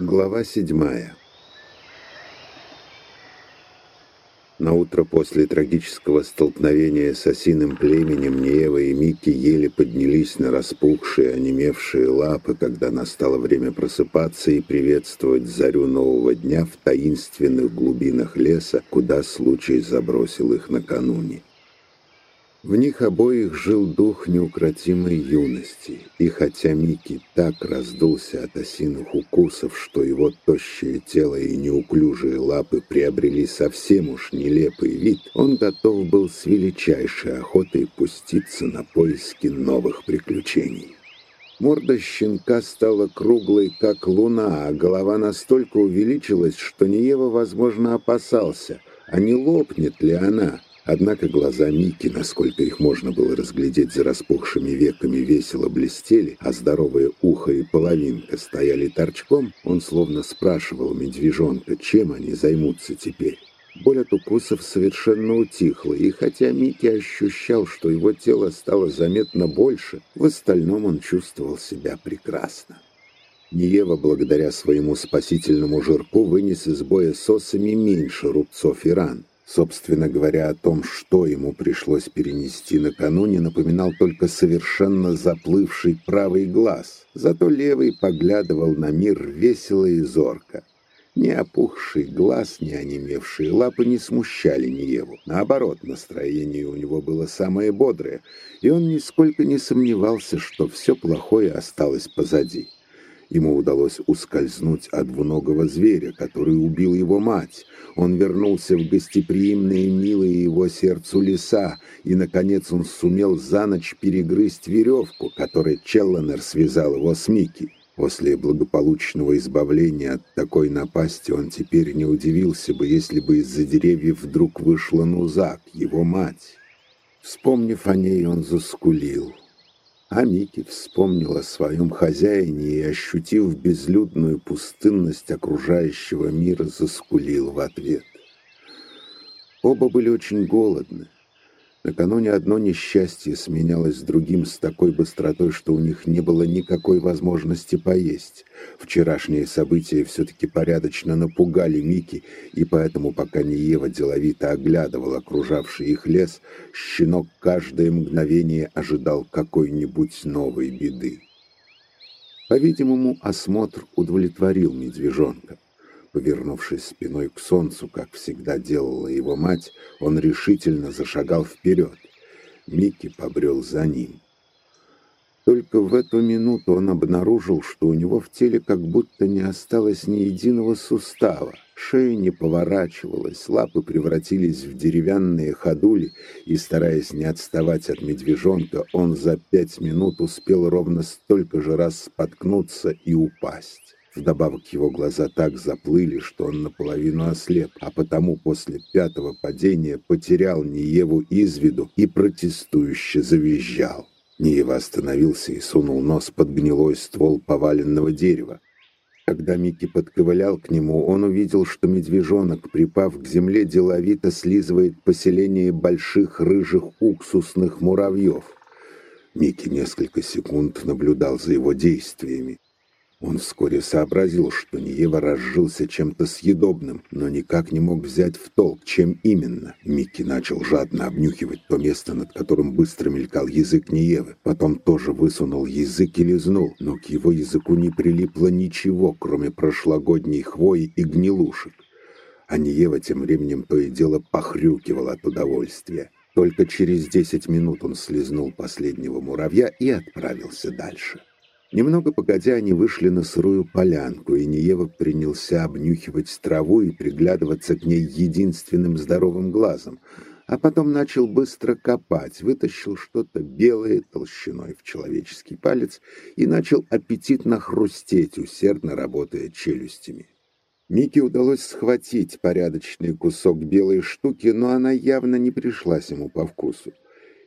Глава седьмая На утро после трагического столкновения с осиным племенем Неева и Микки еле поднялись на распухшие, онемевшие лапы, когда настало время просыпаться и приветствовать зарю нового дня в таинственных глубинах леса, куда случай забросил их накануне. В них обоих жил дух неукротимой юности, и хотя Микки так раздулся от осиных укусов, что его тощее тело и неуклюжие лапы приобрели совсем уж нелепый вид, он готов был с величайшей охотой пуститься на поиски новых приключений. Морда щенка стала круглой, как луна, а голова настолько увеличилась, что Ниева, возможно, опасался, а не лопнет ли она. Однако глаза Мики, насколько их можно было разглядеть за распухшими веками, весело блестели, а здоровое ухо и половинка стояли торчком, он словно спрашивал медвежонка, чем они займутся теперь. Боль от укусов совершенно утихла, и хотя Микки ощущал, что его тело стало заметно больше, в остальном он чувствовал себя прекрасно. Ниева, благодаря своему спасительному жирку, вынес из боя с осами меньше рубцов и ран. Собственно говоря, о том, что ему пришлось перенести накануне, напоминал только совершенно заплывший правый глаз. Зато левый поглядывал на мир весело и зорко. Ни опухший глаз, ни онемевшие лапы не смущали Ниеву. Наоборот, настроение у него было самое бодрое, и он нисколько не сомневался, что все плохое осталось позади. Ему удалось ускользнуть от двуногого зверя, который убил его мать. Он вернулся в гостеприимные, милые его сердцу леса, и, наконец, он сумел за ночь перегрызть веревку, которой Челленер связал его с Микки. После благополучного избавления от такой напасти он теперь не удивился бы, если бы из-за деревьев вдруг вышла Нузак, его мать. Вспомнив о ней, он заскулил. А Микки вспомнил о своем хозяине и, ощутив безлюдную пустынность окружающего мира, заскулил в ответ. Оба были очень голодны. Накануне одно несчастье сменялось другим с такой быстротой, что у них не было никакой возможности поесть. Вчерашние события все-таки порядочно напугали Мики, и поэтому, пока Ниева деловито оглядывал окружавший их лес, щенок каждое мгновение ожидал какой-нибудь новой беды. По-видимому, осмотр удовлетворил медвежонка. Повернувшись спиной к солнцу, как всегда делала его мать, он решительно зашагал вперед. Микки побрел за ним. Только в эту минуту он обнаружил, что у него в теле как будто не осталось ни единого сустава. Шея не поворачивалась, лапы превратились в деревянные ходули, и, стараясь не отставать от медвежонка, он за пять минут успел ровно столько же раз споткнуться и упасть. Вдобавок его глаза так заплыли, что он наполовину ослеп, а потому после пятого падения потерял Ниеву из виду и протестующе завизжал. Ниева остановился и сунул нос под гнилой ствол поваленного дерева. Когда Микки подковылял к нему, он увидел, что медвежонок, припав к земле, деловито слизывает поселение больших рыжих уксусных муравьев. Микки несколько секунд наблюдал за его действиями. Он вскоре сообразил, что Ниева разжился чем-то съедобным, но никак не мог взять в толк, чем именно. Микки начал жадно обнюхивать то место, над которым быстро мелькал язык Ниевы. Потом тоже высунул язык и лизнул, но к его языку не прилипло ничего, кроме прошлогодней хвои и гнилушек. А Ниева тем временем то и дело похрюкивал от удовольствия. Только через десять минут он слезнул последнего муравья и отправился дальше. Немного погодя, они вышли на сырую полянку, и Ниева принялся обнюхивать траву и приглядываться к ней единственным здоровым глазом, а потом начал быстро копать, вытащил что-то белое толщиной в человеческий палец и начал аппетитно хрустеть, усердно работая челюстями. Мике удалось схватить порядочный кусок белой штуки, но она явно не пришлась ему по вкусу.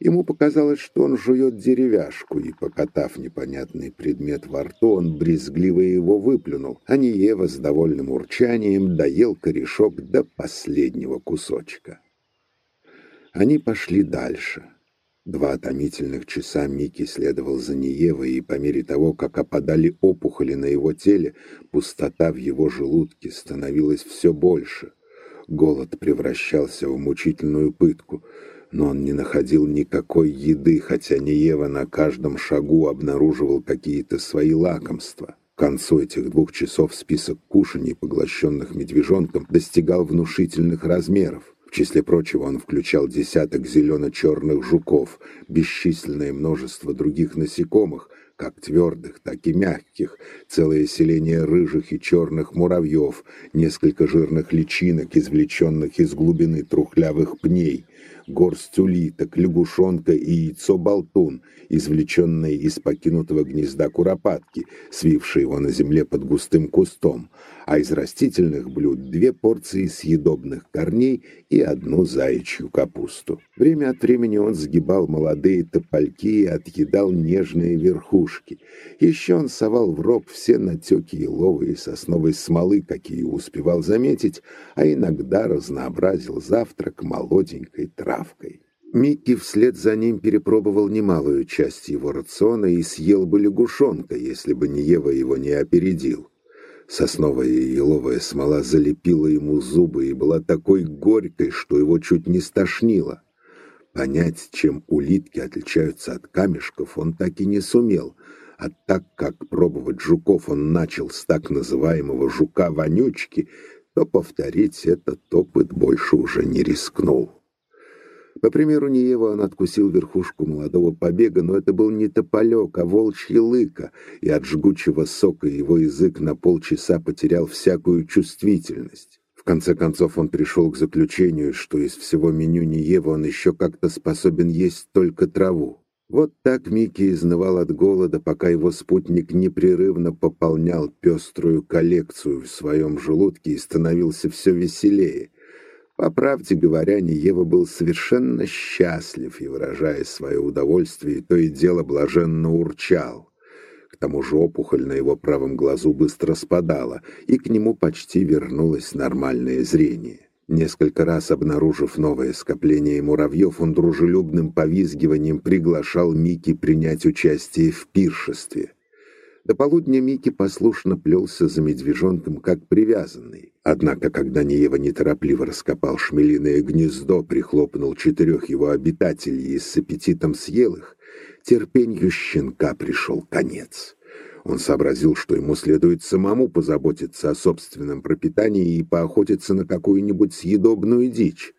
Ему показалось, что он жует деревяшку, и, покатав непонятный предмет во рту, он брезгливо его выплюнул, а Ниева с довольным урчанием доел корешок до последнего кусочка. Они пошли дальше. Два томительных часа Микки следовал за Ниевой, и по мере того, как опадали опухоли на его теле, пустота в его желудке становилась все больше. Голод превращался в мучительную пытку, но он не находил никакой еды, хотя Ниева на каждом шагу обнаруживал какие-то свои лакомства. К концу этих двух часов список кушаний, поглощенных медвежонком, достигал внушительных размеров. В числе прочего он включал десяток зелено-черных жуков, бесчисленное множество других насекомых, как твердых, так и мягких, целое селение рыжих и черных муравьев, несколько жирных личинок, извлеченных из глубины трухлявых пней, горсть улиток, лягушонка и яйцо-болтун, извлеченные из покинутого гнезда куропатки, свившие его на земле под густым кустом, а из растительных блюд две порции съедобных корней и одну заячью капусту. Время от времени он сгибал молодые топольки и отъедал нежные верхушки. Еще он совал в рог все натеки еловой и сосновой смолы, какие успевал заметить, а иногда разнообразил завтрак молоденькой травкой. Микки вслед за ним перепробовал немалую часть его рациона и съел бы лягушонка, если бы не Ева его не опередил. Сосновая и еловая смола залепила ему зубы и была такой горькой, что его чуть не стошнило. Понять, чем улитки отличаются от камешков, он так и не сумел, а так как пробовать жуков он начал с так называемого жука-вонючки, то повторить этот опыт больше уже не рискнул. По примеру Ниева он откусил верхушку молодого побега, но это был не тополек, а волчья лыка, и от жгучего сока его язык на полчаса потерял всякую чувствительность. В конце концов он пришел к заключению, что из всего меню Ниева он еще как-то способен есть только траву. Вот так Микки изнывал от голода, пока его спутник непрерывно пополнял пеструю коллекцию в своем желудке и становился все веселее — по правде говоря, Ниева был совершенно счастлив и, выражая свое удовольствие, то и дело блаженно урчал. К тому же опухоль на его правом глазу быстро спадала, и к нему почти вернулось нормальное зрение. Несколько раз обнаружив новое скопление муравьев, он дружелюбным повизгиванием приглашал Мики принять участие в пиршестве. До полудня Микки послушно плелся за медвежонком, как привязанный. Однако, когда Неева неторопливо раскопал шмелиное гнездо, прихлопнул четырех его обитателей и с аппетитом съел их, терпенью щенка пришел конец. Он сообразил, что ему следует самому позаботиться о собственном пропитании и поохотиться на какую-нибудь съедобную дичь.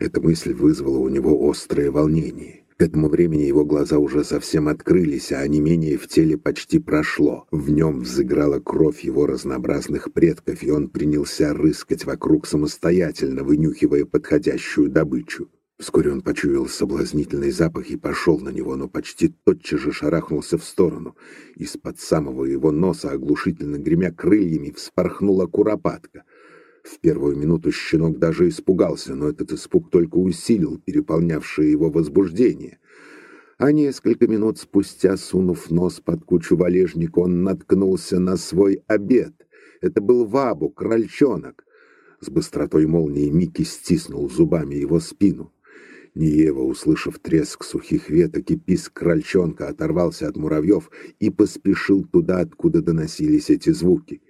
Эта мысль вызвала у него острое волнение. К этому времени его глаза уже совсем открылись, а онемение в теле почти прошло. В нем взыграла кровь его разнообразных предков, и он принялся рыскать вокруг самостоятельно, вынюхивая подходящую добычу. Вскоре он почуял соблазнительный запах и пошел на него, но почти тотчас же шарахнулся в сторону. Из-под самого его носа, оглушительно гремя крыльями, вспорхнула куропатка. В первую минуту щенок даже испугался, но этот испуг только усилил переполнявшее его возбуждение. А несколько минут спустя, сунув нос под кучу валежника, он наткнулся на свой обед. Это был вабу, крольчонок. С быстротой молнии Микки стиснул зубами его спину. Ниева, услышав треск сухих веток и писк крольчонка, оторвался от муравьев и поспешил туда, откуда доносились эти звуки.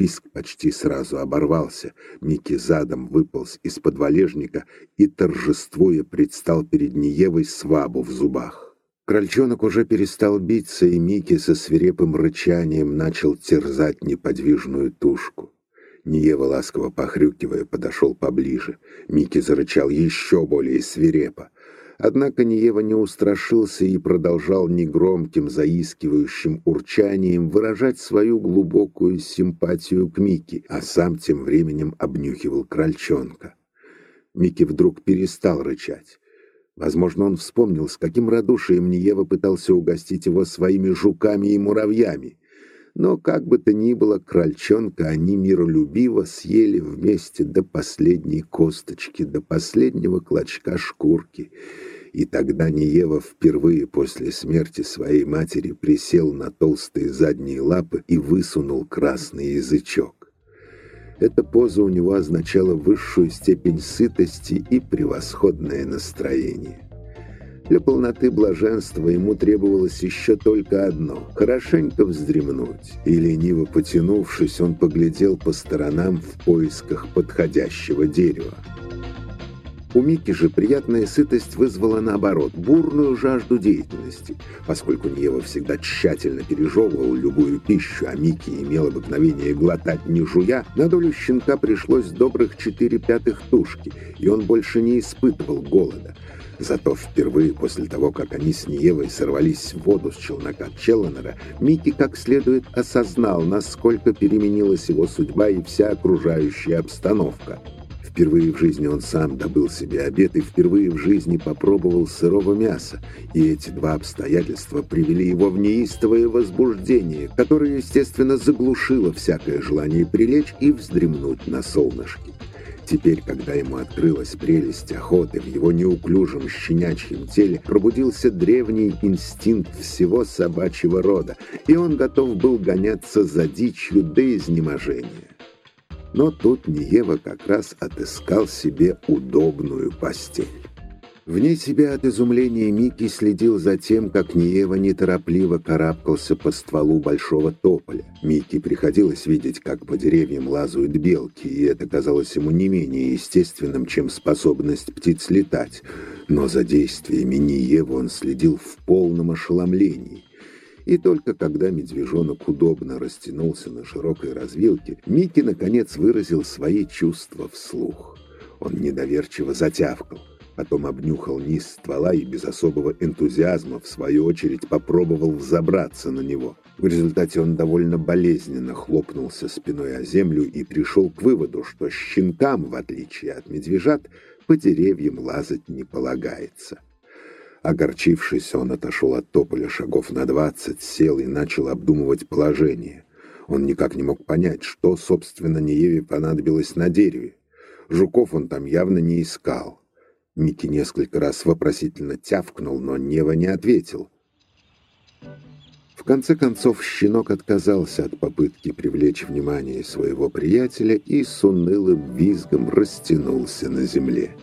Писк почти сразу оборвался. Микки задом выполз из-под валежника и, торжествуя, предстал перед Ниевой свабу в зубах. Крольчонок уже перестал биться, и Микки со свирепым рычанием начал терзать неподвижную тушку. Ниева, ласково похрюкивая, подошел поближе. Микки зарычал еще более свирепо. Однако Ниева не устрашился и продолжал негромким, заискивающим урчанием выражать свою глубокую симпатию к Микки, а сам тем временем обнюхивал крольчонка. Микки вдруг перестал рычать. Возможно, он вспомнил, с каким радушием Ниева пытался угостить его своими жуками и муравьями. Но, как бы то ни было, крольчонка они миролюбиво съели вместе до последней косточки, до последнего клочка шкурки — и тогда Ниева впервые после смерти своей матери присел на толстые задние лапы и высунул красный язычок. Эта поза у него означала высшую степень сытости и превосходное настроение. Для полноты блаженства ему требовалось еще только одно — хорошенько вздремнуть. И лениво потянувшись, он поглядел по сторонам в поисках подходящего дерева. У Мики же приятная сытость вызвала, наоборот, бурную жажду деятельности. Поскольку Нева всегда тщательно пережевывал любую пищу, а Мики имел обыкновение глотать не жуя, на долю щенка пришлось добрых четыре пятых тушки, и он больше не испытывал голода. Зато впервые после того, как они с Ниевой сорвались в воду с челнока Челленера, Микки как следует осознал, насколько переменилась его судьба и вся окружающая обстановка. Впервые в жизни он сам добыл себе обед и впервые в жизни попробовал сырого мяса. И эти два обстоятельства привели его в неистовое возбуждение, которое, естественно, заглушило всякое желание прилечь и вздремнуть на солнышке. Теперь, когда ему открылась прелесть охоты, в его неуклюжем щенячьем теле пробудился древний инстинкт всего собачьего рода, и он готов был гоняться за дичью до изнеможения. Но тут Ниева как раз отыскал себе удобную постель. Вне себя от изумления Микки следил за тем, как Ниева неторопливо карабкался по стволу большого тополя. Микки приходилось видеть, как по деревьям лазают белки, и это казалось ему не менее естественным, чем способность птиц летать. Но за действиями Ниевы он следил в полном ошеломлении. И только когда медвежонок удобно растянулся на широкой развилке, Микки наконец выразил свои чувства вслух. Он недоверчиво затявкал, потом обнюхал низ ствола и без особого энтузиазма, в свою очередь, попробовал взобраться на него. В результате он довольно болезненно хлопнулся спиной о землю и пришел к выводу, что щенкам, в отличие от медвежат, по деревьям лазать не полагается. Огорчившись, он отошел от тополя шагов на двадцать, сел и начал обдумывать положение. Он никак не мог понять, что, собственно, Нееве понадобилось на дереве. Жуков он там явно не искал. Микки несколько раз вопросительно тявкнул, но Нева не ответил. В конце концов, щенок отказался от попытки привлечь внимание своего приятеля и с унылым визгом растянулся на земле.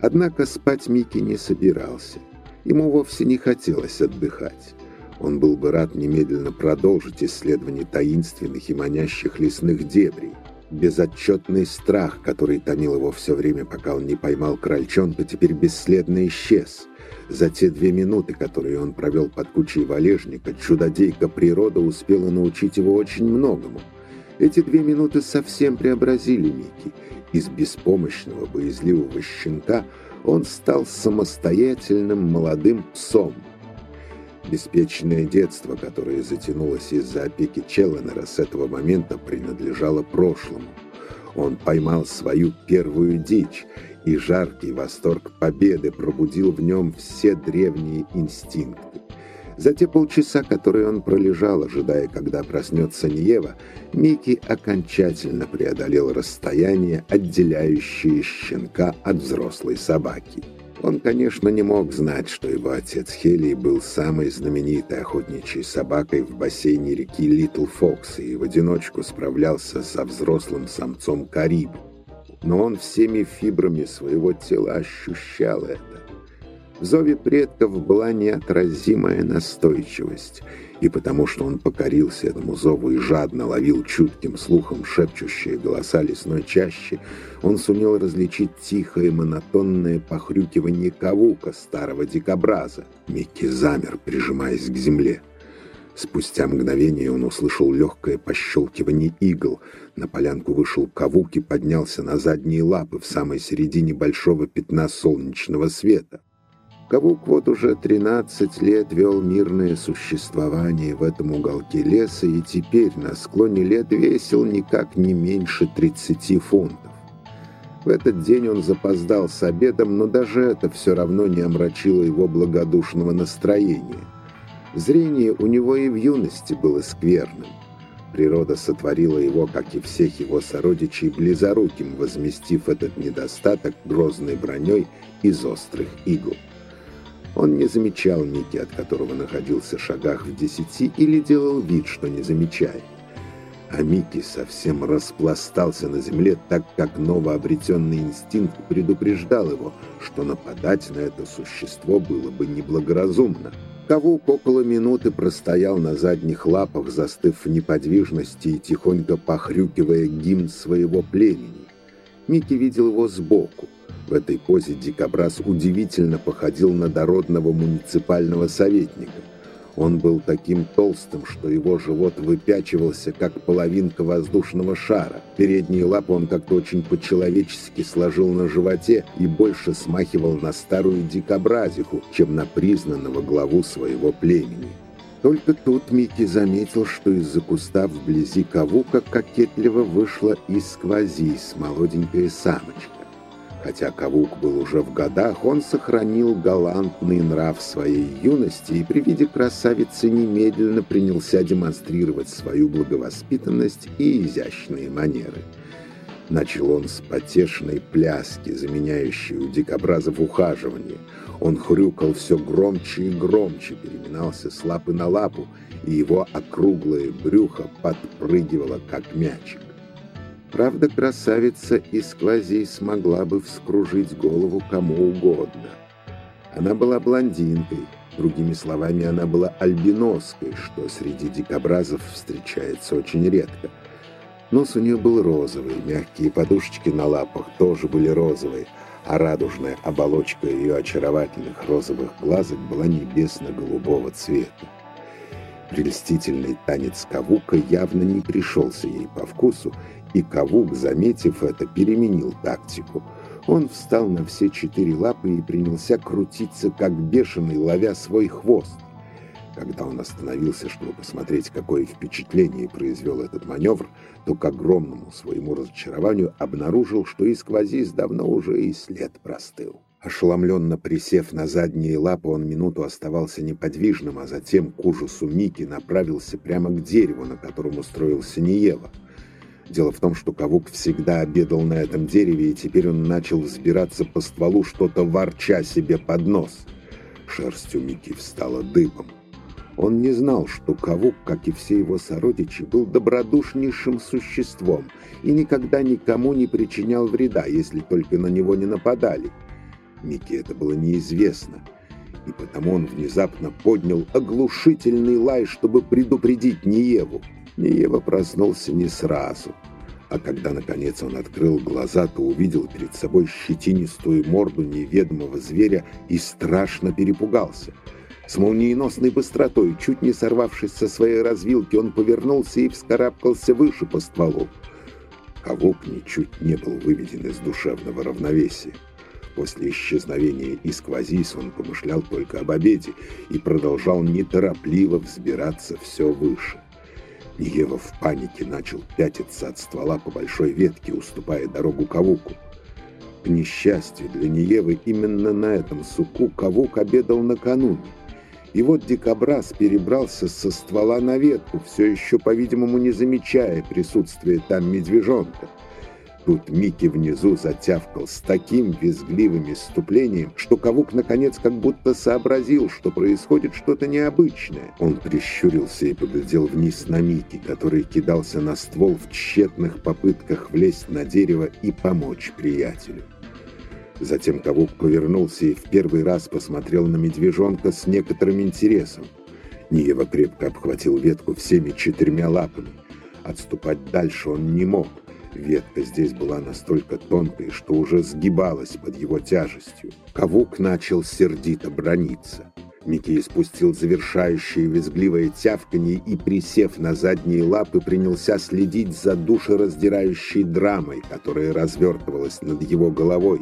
Однако спать Микки не собирался. Ему вовсе не хотелось отдыхать. Он был бы рад немедленно продолжить исследование таинственных и манящих лесных дебрей. Безотчетный страх, который томил его все время, пока он не поймал крольчонка, теперь бесследно исчез. За те две минуты, которые он провел под кучей валежника, чудодейка природа успела научить его очень многому. Эти две минуты совсем преобразили Микки, из беспомощного, боязливого щенка он стал самостоятельным молодым псом. Беспечное детство, которое затянулось из-за опеки Челленера, с этого момента принадлежало прошлому. Он поймал свою первую дичь, и жаркий восторг победы пробудил в нем все древние инстинкты. За те полчаса, которые он пролежал, ожидая, когда проснется Ниева, Микки окончательно преодолел расстояние, отделяющее щенка от взрослой собаки. Он, конечно, не мог знать, что его отец Хелий был самой знаменитой охотничьей собакой в бассейне реки Литл Фокс и в одиночку справлялся со взрослым самцом Карибу. Но он всеми фибрами своего тела ощущал это. В зове предков была неотразимая настойчивость, и потому что он покорился этому зову и жадно ловил чутким слухом шепчущие голоса лесной чащи, он сумел различить тихое монотонное похрюкивание кавука старого дикобраза. Микки замер, прижимаясь к земле. Спустя мгновение он услышал легкое пощелкивание игл. На полянку вышел кавук и поднялся на задние лапы в самой середине большого пятна солнечного света. Кавук вот уже 13 лет вел мирное существование в этом уголке леса и теперь на склоне лет весил никак не меньше 30 фунтов. В этот день он запоздал с обедом, но даже это все равно не омрачило его благодушного настроения. Зрение у него и в юности было скверным. Природа сотворила его, как и всех его сородичей, близоруким, возместив этот недостаток грозной броней из острых игл. Он не замечал Ники, от которого находился в шагах в десяти, или делал вид, что не замечает. а Микки совсем распластался на земле, так как новообретенный инстинкт предупреждал его, что нападать на это существо было бы неблагоразумно. Кавук около минуты простоял на задних лапах, застыв в неподвижности и тихонько похрюкивая гимн своего племени. Микки видел его сбоку. В этой позе дикобраз удивительно походил на дородного муниципального советника. Он был таким толстым, что его живот выпячивался, как половинка воздушного шара. Передние лапы он как-то очень по-человечески сложил на животе и больше смахивал на старую дикобразиху, чем на признанного главу своего племени. Только тут Микки заметил, что из-за куста вблизи кавука кокетливо вышла из сквозись молоденькая самочка. Хотя Кавук был уже в годах, он сохранил галантный нрав своей юности и при виде красавицы немедленно принялся демонстрировать свою благовоспитанность и изящные манеры. Начал он с потешной пляски, заменяющей у дикобразов ухаживание. Он хрюкал все громче и громче, переминался с лапы на лапу, и его округлое брюхо подпрыгивало, как мячик. Правда, красавица из сквози смогла бы вскружить голову кому угодно. Она была блондинкой, другими словами, она была альбиноской, что среди дикобразов встречается очень редко. Нос у нее был розовый, мягкие подушечки на лапах тоже были розовые, а радужная оболочка ее очаровательных розовых глазок была небесно-голубого цвета. Прелестительный танец кавука явно не пришелся ей по вкусу, и Кавук, заметив это, переменил тактику. Он встал на все четыре лапы и принялся крутиться, как бешеный, ловя свой хвост. Когда он остановился, чтобы посмотреть, какое впечатление произвел этот маневр, то к огромному своему разочарованию обнаружил, что и сквозис давно уже и след простыл. Ошеломленно присев на задние лапы, он минуту оставался неподвижным, а затем, к ужасу Мики, направился прямо к дереву, на котором устроился Ниева. Дело в том, что Кавук всегда обедал на этом дереве, и теперь он начал взбираться по стволу, что-то ворча себе под нос. Шерсть у Мики встала дыбом. Он не знал, что Кавук, как и все его сородичи, был добродушнейшим существом и никогда никому не причинял вреда, если только на него не нападали. Микки это было неизвестно, и потому он внезапно поднял оглушительный лай, чтобы предупредить Ниеву. Ниева проснулся не сразу, а когда, наконец, он открыл глаза, то увидел перед собой щетинистую морду неведомого зверя и страшно перепугался. С молниеносной быстротой, чуть не сорвавшись со своей развилки, он повернулся и вскарабкался выше по стволу. Кавук ничуть не был выведен из душевного равновесия. После исчезновения Исквазис он помышлял только об обеде и продолжал неторопливо взбираться все выше. Ниева в панике начал пятиться от ствола по большой ветке, уступая дорогу Кавуку. К несчастью для Ниевы, именно на этом суку Кавук обедал накануне. И вот дикобраз перебрался со ствола на ветку, все еще, по-видимому, не замечая присутствия там медвежонка. Тут Микки внизу затявкал с таким визгливым иступлением, что Кавук наконец как будто сообразил, что происходит что-то необычное. Он прищурился и поглядел вниз на Микки, который кидался на ствол в тщетных попытках влезть на дерево и помочь приятелю. Затем Кавук повернулся и в первый раз посмотрел на медвежонка с некоторым интересом. Ниева крепко обхватил ветку всеми четырьмя лапами. Отступать дальше он не мог. Ветка здесь была настолько тонкой, что уже сгибалась под его тяжестью. Кавук начал сердито брониться. Микки спустил завершающее визгливое тявканье и, присев на задние лапы, принялся следить за душераздирающей драмой, которая развертывалась над его головой.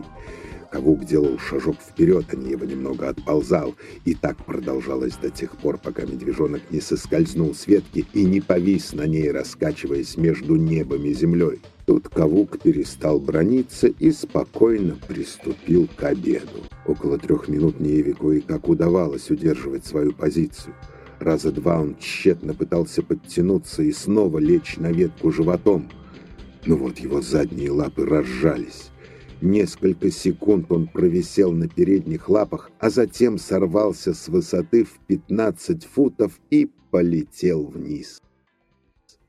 Кавук делал шажок вперед, а Нева немного отползал, и так продолжалось до тех пор, пока медвежонок не соскользнул с ветки и не повис на ней, раскачиваясь между небом и землей. Тут Кавук перестал брониться и спокойно приступил к обеду. Около трех минут Нееве кое-как удавалось удерживать свою позицию. Раза два он тщетно пытался подтянуться и снова лечь на ветку животом. Но вот его задние лапы разжались. Несколько секунд он провисел на передних лапах, а затем сорвался с высоты в 15 футов и полетел вниз.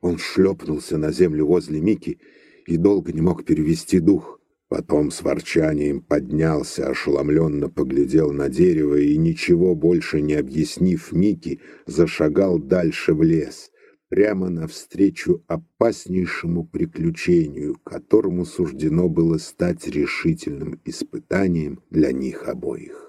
Он шлепнулся на землю возле Мики и долго не мог перевести дух. Потом с ворчанием поднялся, ошеломленно поглядел на дерево и, ничего больше не объяснив Мики, зашагал дальше в лес, прямо навстречу опаснейшему приключению, которому суждено было стать решительным испытанием для них обоих.